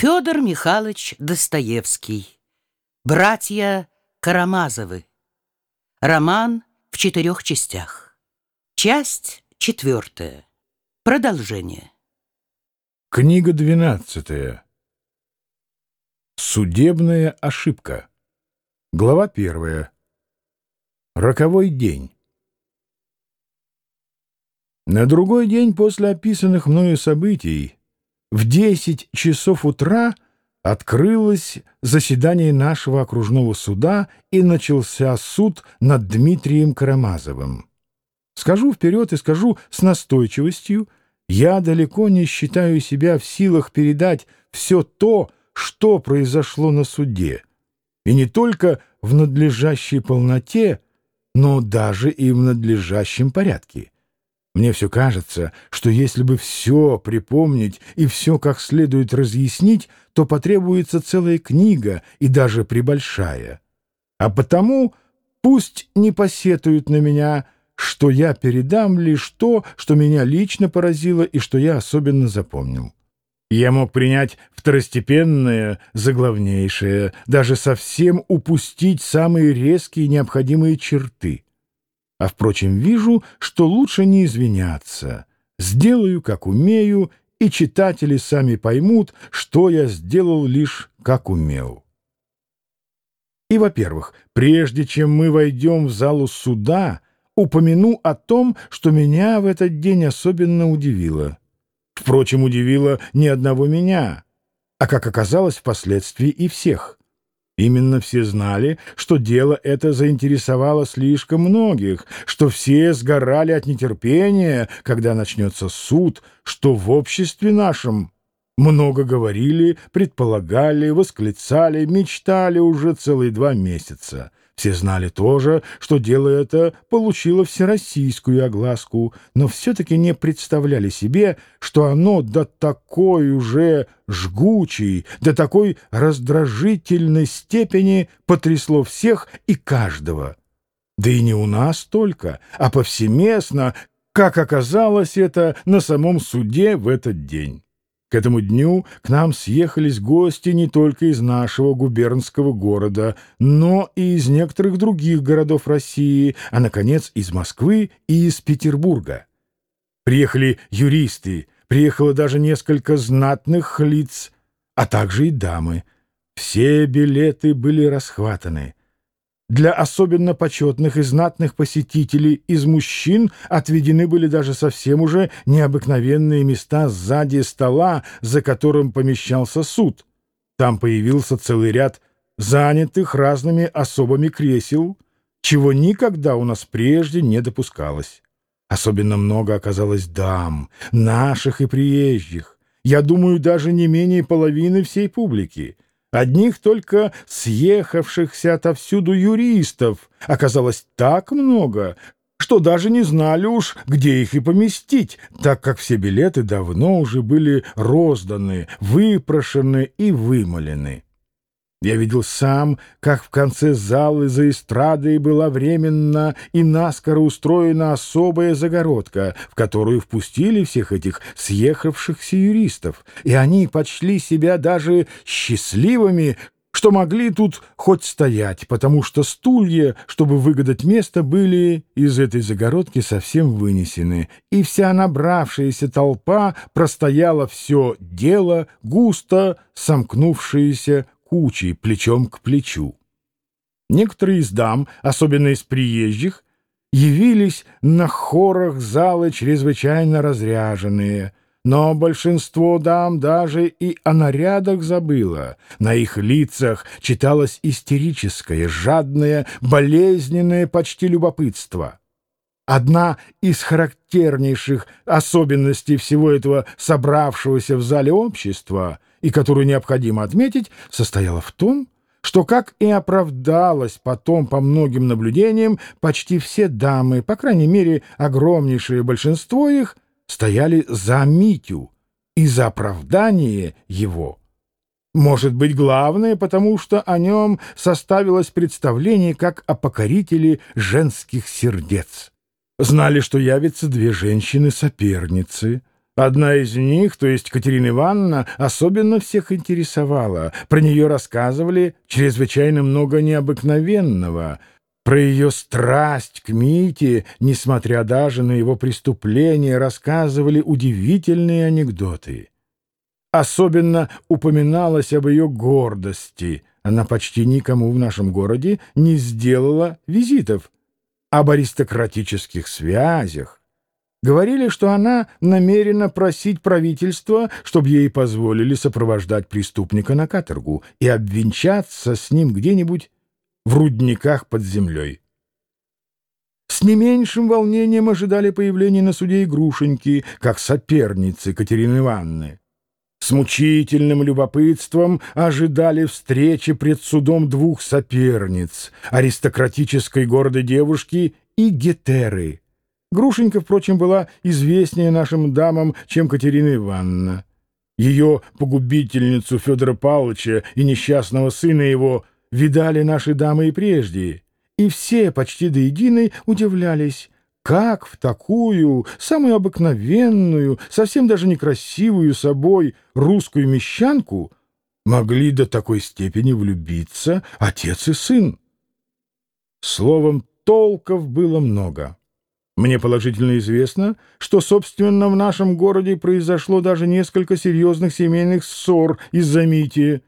Федор Михайлович Достоевский. Братья Карамазовы. Роман в четырех частях. Часть четвертая. Продолжение. Книга двенадцатая. Судебная ошибка. Глава первая. Роковой день. На другой день после описанных мною событий в десять часов утра открылось заседание нашего окружного суда и начался суд над Дмитрием Карамазовым. Скажу вперед и скажу с настойчивостью, я далеко не считаю себя в силах передать все то, что произошло на суде, и не только в надлежащей полноте, но даже и в надлежащем порядке. Мне все кажется, что если бы все припомнить и все как следует разъяснить, то потребуется целая книга и даже прибольшая. А потому пусть не посетуют на меня, что я передам лишь то, что меня лично поразило и что я особенно запомнил. Я мог принять второстепенное, заглавнейшее, даже совсем упустить самые резкие необходимые черты — а, впрочем, вижу, что лучше не извиняться. Сделаю, как умею, и читатели сами поймут, что я сделал лишь как умел. И, во-первых, прежде чем мы войдем в залу суда, упомяну о том, что меня в этот день особенно удивило. Впрочем, удивило не одного меня, а, как оказалось, впоследствии и всех. Именно все знали, что дело это заинтересовало слишком многих, что все сгорали от нетерпения, когда начнется суд, что в обществе нашем много говорили, предполагали, восклицали, мечтали уже целые два месяца. Все знали тоже, что дело это получило всероссийскую огласку, но все-таки не представляли себе, что оно до такой уже жгучей, до такой раздражительной степени потрясло всех и каждого. Да и не у нас только, а повсеместно, как оказалось это на самом суде в этот день. К этому дню к нам съехались гости не только из нашего губернского города, но и из некоторых других городов России, а, наконец, из Москвы и из Петербурга. Приехали юристы, приехало даже несколько знатных лиц, а также и дамы. Все билеты были расхватаны. Для особенно почетных и знатных посетителей из мужчин отведены были даже совсем уже необыкновенные места сзади стола, за которым помещался суд. Там появился целый ряд занятых разными особами кресел, чего никогда у нас прежде не допускалось. Особенно много оказалось дам, наших и приезжих. Я думаю, даже не менее половины всей публики — Одних только съехавшихся отовсюду юристов оказалось так много, что даже не знали уж, где их и поместить, так как все билеты давно уже были розданы, выпрошены и вымолены. Я видел сам, как в конце залы за эстрадой была временно и наскоро устроена особая загородка, в которую впустили всех этих съехавшихся юристов, и они почли себя даже счастливыми, что могли тут хоть стоять, потому что стулья, чтобы выгадать место, были из этой загородки совсем вынесены, и вся набравшаяся толпа простояла все дело, густо сомкнувшееся кучей плечом к плечу. Некоторые из дам, особенно из приезжих, явились на хорах залы чрезвычайно разряженные, но большинство дам даже и о нарядах забыло. На их лицах читалось истерическое, жадное, болезненное почти любопытство. Одна из характернейших особенностей всего этого собравшегося в зале общества — и которую необходимо отметить, состояла в том, что, как и оправдалось потом по многим наблюдениям, почти все дамы, по крайней мере, огромнейшее большинство их, стояли за Митю и за оправдание его. Может быть, главное, потому что о нем составилось представление как о покорителе женских сердец. Знали, что явятся две женщины-соперницы — Одна из них, то есть Катерина Ивановна, особенно всех интересовала. Про нее рассказывали чрезвычайно много необыкновенного. Про ее страсть к Мите, несмотря даже на его преступления, рассказывали удивительные анекдоты. Особенно упоминалось об ее гордости. Она почти никому в нашем городе не сделала визитов. Об аристократических связях, Говорили, что она намерена просить правительство, чтобы ей позволили сопровождать преступника на каторгу и обвенчаться с ним где-нибудь в рудниках под землей. С не меньшим волнением ожидали появления на суде Игрушеньки, как соперницы Катерины Ивановны. С мучительным любопытством ожидали встречи пред судом двух соперниц — аристократической гордой девушки и Гетеры — Грушенька, впрочем, была известнее нашим дамам, чем Катерина Ивановна. Ее погубительницу Федора Павловича и несчастного сына его видали наши дамы и прежде, и все почти до единой удивлялись, как в такую, самую обыкновенную, совсем даже некрасивую собой русскую мещанку могли до такой степени влюбиться отец и сын. Словом, толков было много. Мне положительно известно, что, собственно, в нашем городе произошло даже несколько серьезных семейных ссор из-за Мити.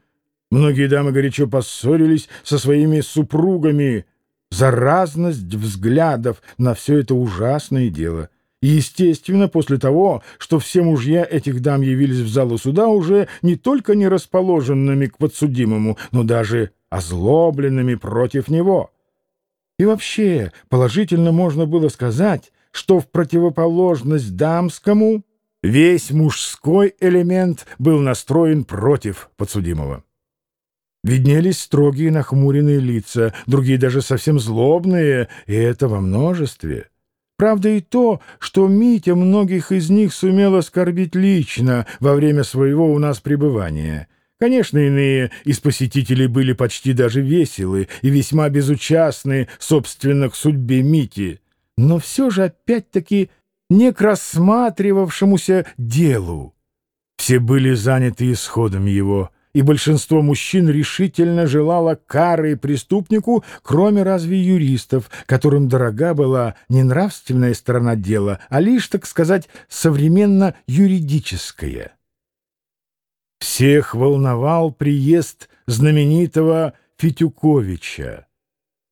Многие дамы горячо поссорились со своими супругами за разность взглядов на все это ужасное дело. И, естественно, после того, что все мужья этих дам явились в залу суда уже не только не расположенными к подсудимому, но даже озлобленными против него. И вообще, положительно можно было сказать, что в противоположность дамскому весь мужской элемент был настроен против подсудимого. Виднелись строгие нахмуренные лица, другие даже совсем злобные, и это во множестве. Правда и то, что Митя многих из них сумел оскорбить лично во время своего у нас пребывания — Конечно, иные из посетителей были почти даже веселы и весьма безучастны, собственно, к судьбе Мити, но все же опять-таки не к рассматривавшемуся делу. Все были заняты исходом его, и большинство мужчин решительно желало кары преступнику, кроме разве юристов, которым дорога была не нравственная сторона дела, а лишь, так сказать, современно юридическая. Всех волновал приезд знаменитого Фитюковича.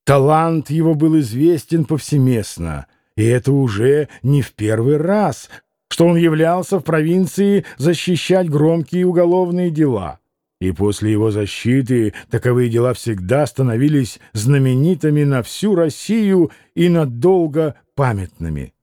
Талант его был известен повсеместно, и это уже не в первый раз, что он являлся в провинции защищать громкие уголовные дела. И после его защиты таковые дела всегда становились знаменитыми на всю Россию и надолго памятными.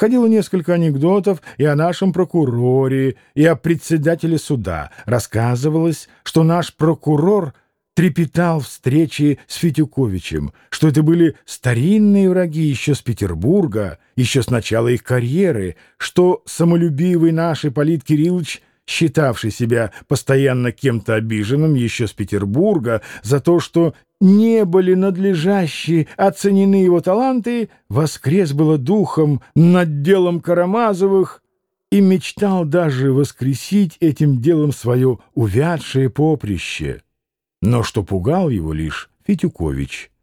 Ходило несколько анекдотов и о нашем прокуроре, и о председателе суда. Рассказывалось, что наш прокурор трепетал встречи с Фитюковичем, что это были старинные враги еще с Петербурга, еще с начала их карьеры, что самолюбивый наш Ипполит Кириллович считавший себя постоянно кем-то обиженным еще с Петербурга за то, что не были надлежащие оценены его таланты, воскрес было духом над делом Карамазовых и мечтал даже воскресить этим делом свое увядшее поприще. Но что пугал его лишь Фитюкович —